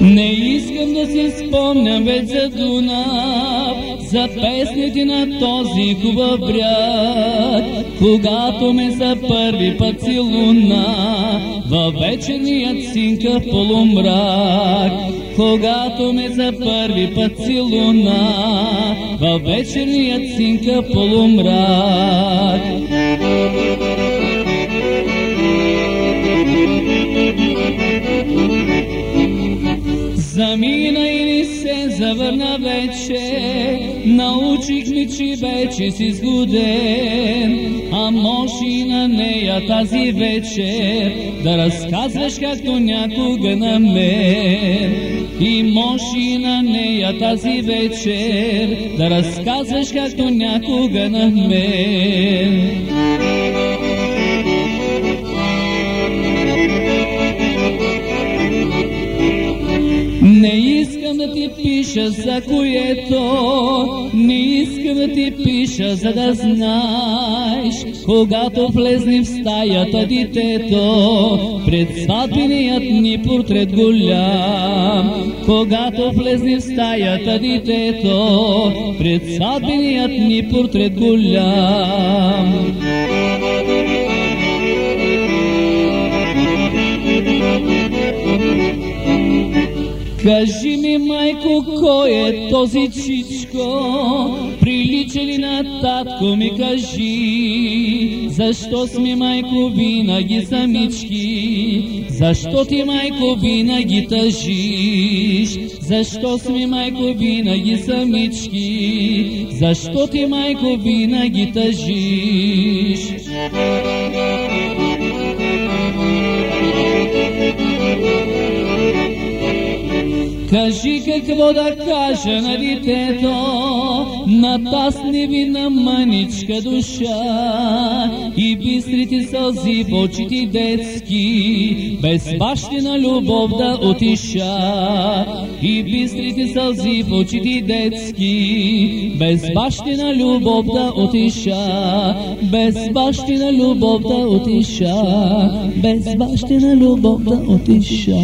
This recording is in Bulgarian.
Не искам да си спомням вече за Дунав, за песните на този хубав бряг, когато ме за първи път си луна, във веченият синка полумрак. Когато ме за първи път си луна, във веченият синка полумрак. Завърна вече, научих ми, че вече си сгоден, а може и на нея тази вечер да разказваш както някога на мен. И може и на нея тази вечер да разказваш както някога на мен. Искам да ти пиша за което, не искам да ти пиша, за да знаеш, когато влезне в стаята детето, пред сватбеният ни портрет голям. Когато влезне в стаята детето, пред сватбеният ни портрет голям. Кажи ми, майко, кой е този чичко? Прилича ли на татко ми кажи? Защо сме, майко, винаги самички? Защо ти, майко, винаги тъжиш? Защо сме, майко, винаги самички? Защо ти, майко, винаги тъжиш? Кажи какво да кажа на детето, на таз невинна мъничка душа. И бистрите сълзи в детски, без бащина любов да отиша. И бистрите сълзи в детски, без бащина любов да отиша, без бащина любов да отиша, без бащина любов да отиша.